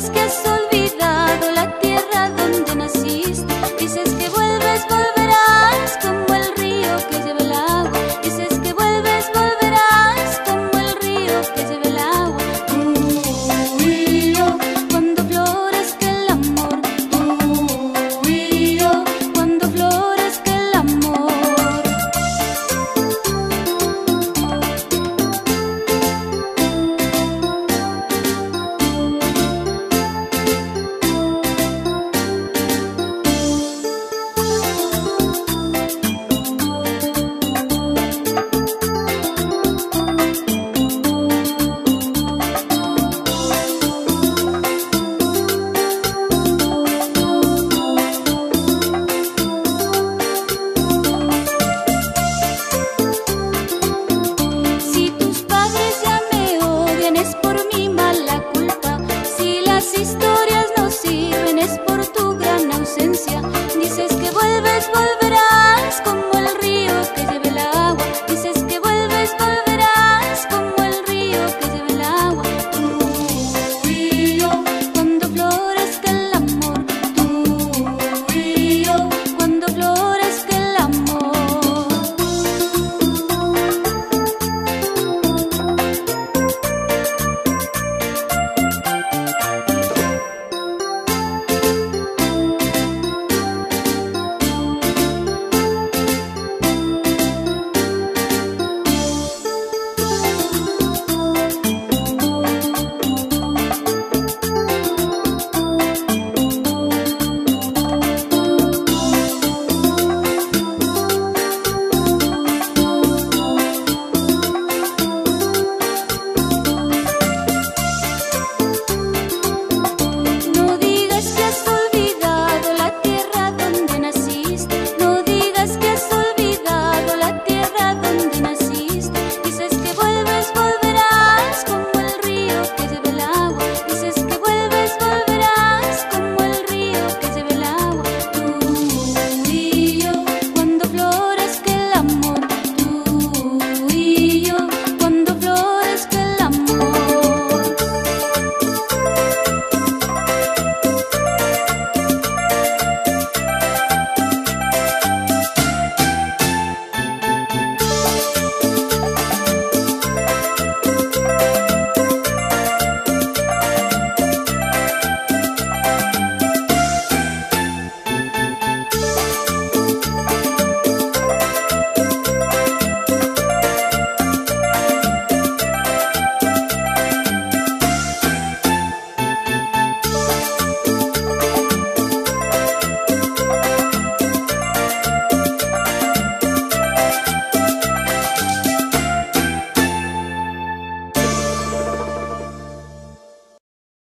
los que son